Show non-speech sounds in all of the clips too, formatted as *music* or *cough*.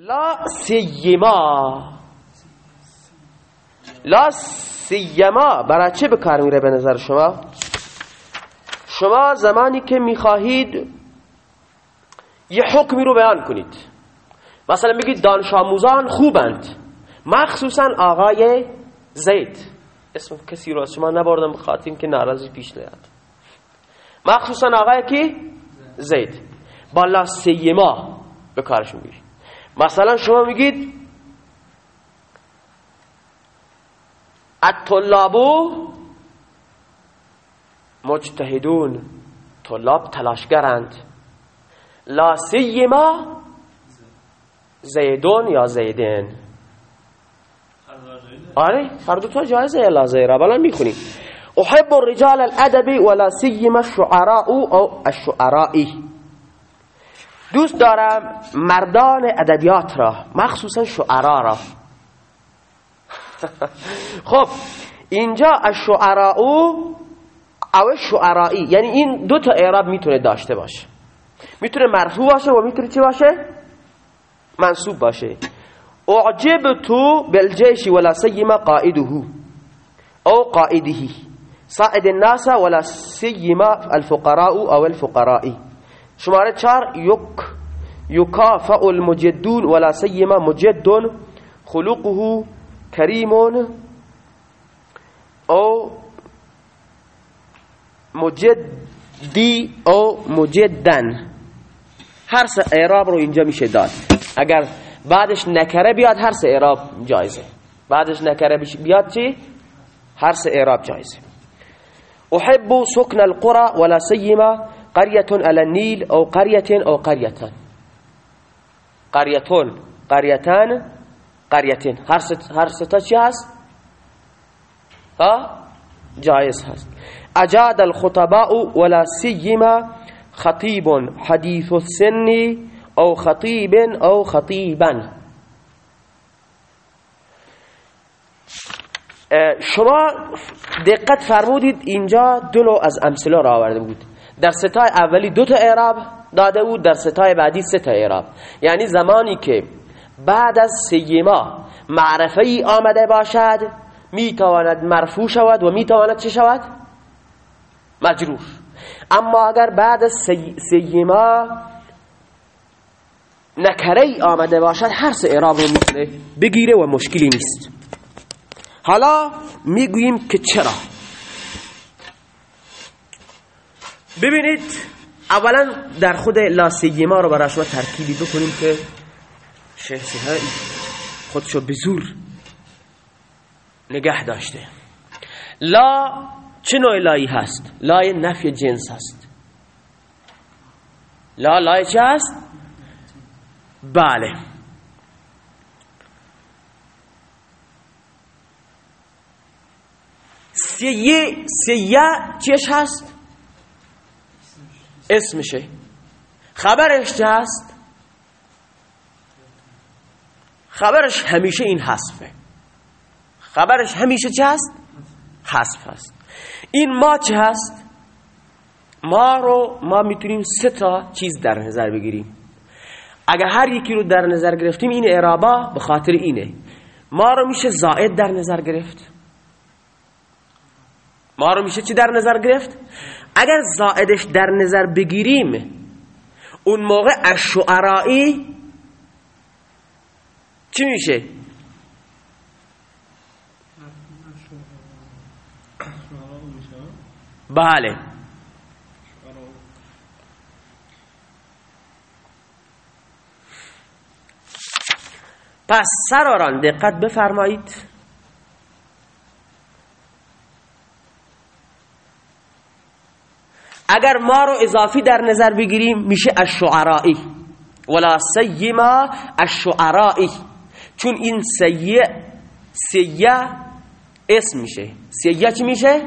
لا سیما. لا سیما. برای چه بکار میره به نظر شما؟ شما زمانی که می‌خواهید یه حکمی رو بیان کنید. مثلا میگید دانش آموزان خوبند. مخصوصا آقای زید. اسم کسی رو از شما نبردم بخاطر که ناراضی پیش نیاد. مخصوصا آقای کی؟ زید. با لا سیما به کارش می‌گیرید. مثلا شما میگید الطلابو مجتهدون. طلاب تلاشگرند. لا سیما زیدون یا زیدین آره هر دو تا جایزه لا زیرا بلا می‌خونی. احب الرجال الادبی ولا سیما الشعراء او الشعرائی. دوست دارم مردان ادبیات را مخصوصا شعرا را. *laughs* خب اینجا الشعراء او شعرائی یعنی این دو تا اعراب می‌تونه داشته باشه. می‌تونه مرفوع باشه و می‌تونه چی باشه؟ منصوب باشه. اعجب تو بالجيش ولا سيما قائده. او قائده. صائد الناس ولا سيما الفقراء او الفقراء شماره چار یک یکافع المجدون ولا سيما مجد خلقه کریم او مجدی او مجدن. هر سه اعراب رو اینجا میشه داد. اگر بعدش نکره بیاد هر سه اعراب جایزه. بعدش نکره بیاد چی؟ هر سه اعراب جایزه. احب سکن القرى ولا سيما قرية على النيل أو قرية أو قريتان قريتون قريتان قريتين. هر ست هر هست ها؟ جایز هست. أجاد الخطباء ولا سيما خطيب حديث السن أو خطيب أو خطيبا. شما دقت فرمودید اینجا دلو از امثله را آورده بود در ستای اولی دو تا اعراب داده بود در ستای بعدی سه تا اعراب. یعنی زمانی که بعد از سیما معرفه ای آمده باشد می‌تواند مرفوع شود و می‌تواند چه شود؟ مجرور اما اگر بعد از سیما نکره ای آمده باشد هر سه اعراب رو می‌تونه بگیره و مشکلی نیست. حالا می‌گوییم که چرا؟ ببینید اولا در خود لا سیما رو برای شما ترکیبی بکنیم که شیخ سیهایی خودشو به زور نگه داشته. لا چه نوع لایی هست؟ لای نفی جنس هست. لا لای چه هست؟ بله. سیه سیه چیش هست؟ اسمشه خبرش چه هست خبرش همیشه این حذفه. خبرش همیشه چه هست حذف هست این ما چه هست؟ ما رو ما می‌تونیم سه تا چیز در نظر بگیریم. اگر هر یکی رو در نظر گرفتیم این اعرابا به خاطر اینه. ما رو میشه زائد در نظر گرفت. ما رو میشه چی در نظر گرفت؟ اگر زائدش در نظر بگیریم اون موقع الشعرائی چی میشه؟ بله. پس سراران دقت بفرمایید. اگر ما رو اضافی در نظر بگیریم میشه الشعرائی ولا سیما الشعرائی چون این سیه سیه اسم میشه سیه چی میشه؟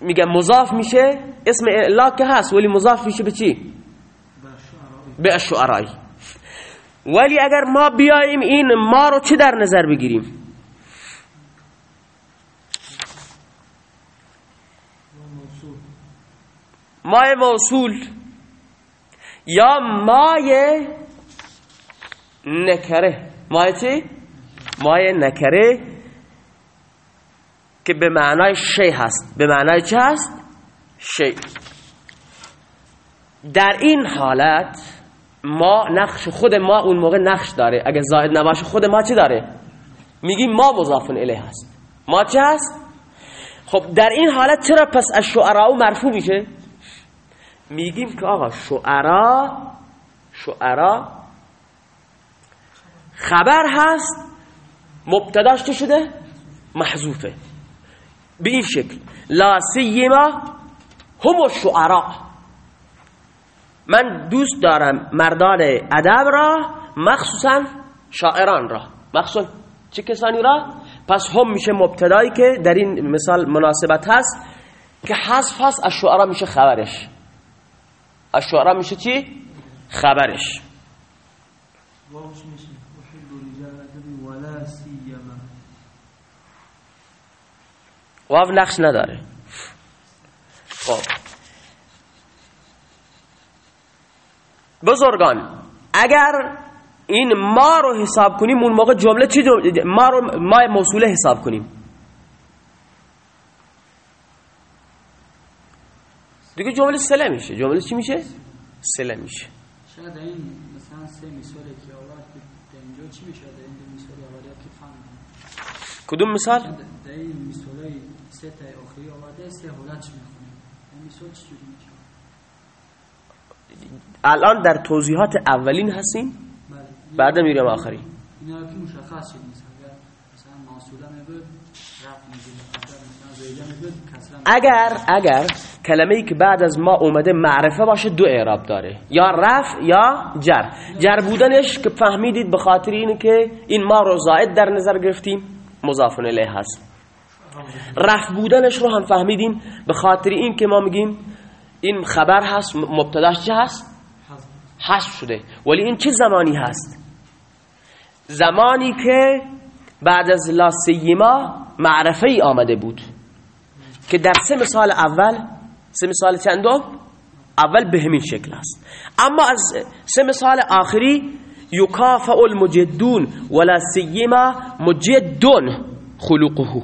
میگه مضاف میشه اسم لا که هست ولی مضاف میشه به چی؟ به الشعرائی ولی اگر ما بیاییم این ما رو چه در نظر بگیریم؟ مای موصول یا مای نکره مای چی؟ مای نکره که به معنای شی هست به معنای چه هست؟ شی در این حالت ما نقش خود ما اون موقع نقش داره اگه زائد نباشه خود ما چی داره؟ میگیم ما مضافن الیه هست ما چه هست؟ خب در این حالت چرا پس از شعراء مرفوع میشه؟ میگیم که آقا شعرا شعرا خبر هست مبتداش چه شده؟ محذوفه. به این شکل. لا سیما هم شعرا. من دوست دارم مردان ادب را مخصوصا شاعران را. مخصوصا چه کسانی را؟ پس هم میشه مبتدایی که در این مثال مناسبت هست که حذف هست از شعرا میشه خبرش. از شعرا میشه چی؟ خبرش. واو نقش نداره. خب. بزرگان اگر این ما رو حساب کنیم اون موقع جمله چی جمله ما رو ما موصوله حساب کنیم؟ دیگه جمله سله میشه. جمله چی میشه؟ سله میشه. شاید این مثلا سه مثالی که آورد که اینجا چی میشه؟ در این مثال آورد که فهم کدوم مثال؟ در این مثالای سه تا آخری آورده سه حالت چی می‌خونه؟ این مثال چی جوری میشه؟ الان در توضیحات اولین هستیم. بله. بعد میریم آخری. اینا که مشخص شد مثلا. مثلا موصوله میگه رفع میگه مثلا زیده میگه اگر اگر کلمه ای که بعد از ما اومده معرفه باشه دو اعراب داره. یا رفع یا جر. جر بودنش که فهمیدید به خاطر اینه که این ما رو زائد در نظر گرفتیم مضاف الیه هست. رفع بودنش رو هم فهمیدیم به خاطر این که ما میگیم این خبر هست مبتداش چه هست؟ حذف شده. ولی این چه زمانی هست؟ زمانی که بعد از لا سیما معرفه ای آمده بود. که در سه مثال اول سه مثال چندم اول به همین شکل است. اما از سه مثال آخری یکافع المجدون ولا سیما مجدون خلقه.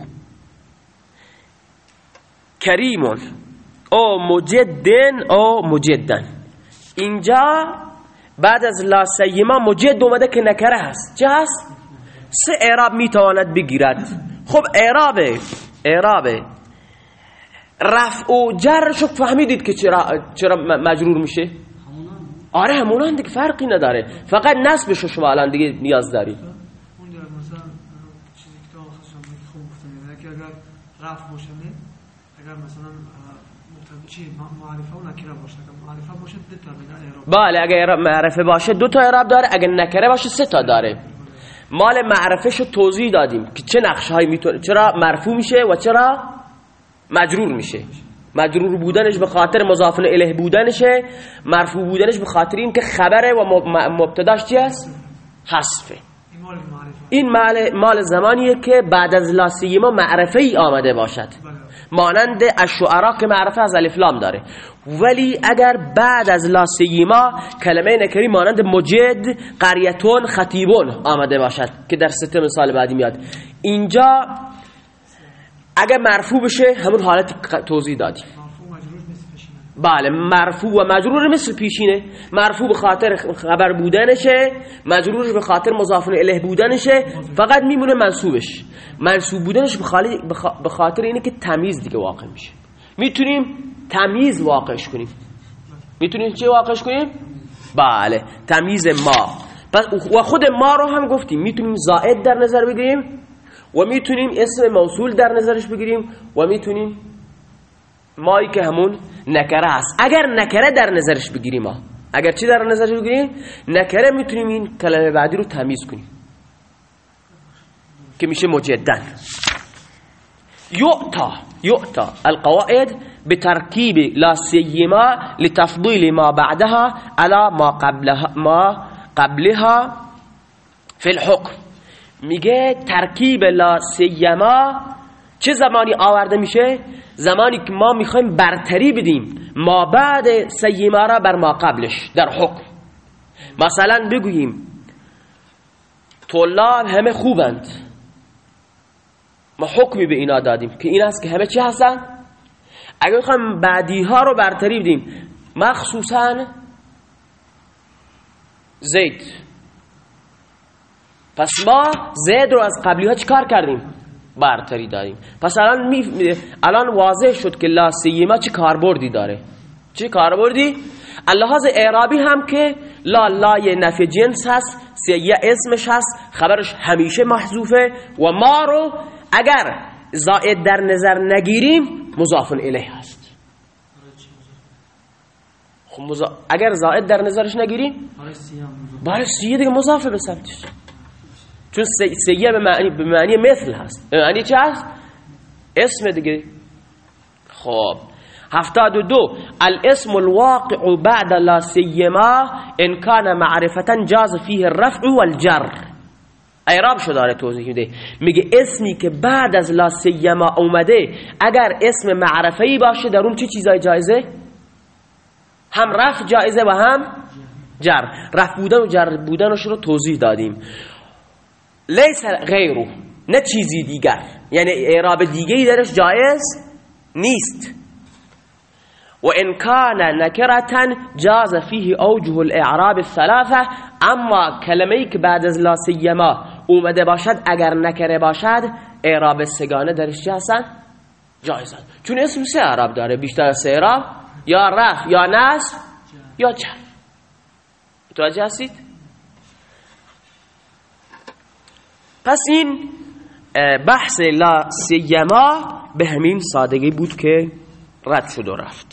کریم او مجدن او مجدن. اینجا بعد از لا سیما مجد اومده که نکره هست. چه هست؟ سه اعراب می‌تواند بگیرد. خب اعرابه اعرابه. رفع و جرشو فهمیدید که چرا, چرا مجرور میشه؟ آره همونان دیگه فرقی نداره. فقط نصبشو شما الان دیگه نیاز اگر رفع باشه اگر مثلا باشه. اگر معرفه باشه دو تا اعراب. بله داره. اگه نکره باشه سه تا داره. مال معرفه شو توضیح دادیم که چه نقش هایی می‌تونه چرا مرفوع میشه و چرا مجرور میشه. مجرور بودنش به خاطر مضاف الیه بودنشه. مرفوع بودنش به خاطر این که خبره و مب- مبتداش چی هست حذفه. این مال مال, زمانیه که بعد از لا سیما معرفه ای آمده باشد. مانند الشعراء که معرفه از الف لام داره. ولی اگر بعد از لا سیما کلمه نکری مانند مجد قریتون خطیبون آمده باشد که در سته مثال بعدی میاد. اینجا اگر مرفوع بشه همون حالت توضیح پیشینه بله مرفوع و مجرور مثل پیشینه. مرفوع به خاطر خبر بودنشه مجرورش به خاطر مضاف الیه بودنشه. فقط میمونه منصوبش. منصوب بودنش به خاطر اینه که تمیز دیگه واقع میشه. می‌تونیم تمیز واقعش کنیم. می‌تونیم چه واقعش کنیم؟ بله تمیز ما. پس و خود ما رو هم گفتیم. می‌تونیم زائد در نظر بگیریم. و می‌تونیم اسم موصول در نظرش بگیریم و می‌تونیم مایی که همون نکره هست اگر نکره در نظرش بگیریم اگر چی در نظرش بگیریم؟ نکره می‌تونیم این کلمه بعدی رو تمیز کنیم. که میشه مجدن يؤتى يؤتى القواعد بتركيب لا سيما لتفضيل ما بعدها على ما قبلها ما قبلها في الحكم میگه ترکیب لا سیما چه زمانی آورده میشه؟ زمانی که ما می‌خوایم برتری بدیم. ما بعد سیما را بر ما قبلش در حکم. مثلا بگوییم طلاب همه خوبند. ما حکمی به اینا دادیم که این است که همه چی هستن. اگر بخوایم بعدی ها رو برتری بدیم مخصوصا زید. پس ما زید رو از قبلی ها چیکار کردیم؟ برتری داریم پس الان, می... الان واضح شد که لا سیما چه کاربردی داره. چه کاربردی؟ اللحاظ اعرابی هم که لا لای نفی جنس هست سیه اسمش هست خبرش همیشه محذوفه و ما رو اگر زائد در نظر نگیریم مضاف الیه هست. خب مضا... اگر زائد در نظرش نگیریم؟ برای سیه دیگه مضافه به سمتش. چون سیه به معنی, به معنی مثل هست. به معنی چه هست؟ اسم دیگه. خب. هفتاد و دو. الاسم الواقع بعد لا سیما ان کان معرفتا جاز فیه الرفع والجر. ایراب شو داره توضیح میده. میگه اسمی که بعد از لا سیما اومده اگر اسم معرفه‌ای باشه در اون چه چیزای جایزه؟ هم رفع جایزه و هم جر. رفع بودن و جر بودنش رو توضیح دادیم. لیس غیرو نه چیزی دیگر. یعنی اعراب دیگه درش جایز نیست. و ان کان نکرتا جاز فیه اوجه الاعراب الثلاثه اما کلمه‌ای که بعد از لا سیما اومده باشد اگر نکره باشد اعراب سگانه درش چه هستن جایزن. چون اسم سه اعراب داره بیشتر از سه اعراب یا رف یا نصب یا جر متوجه هستید؟ پس این بحث لا سیما به همین سادگی بود که رد شد و رفت.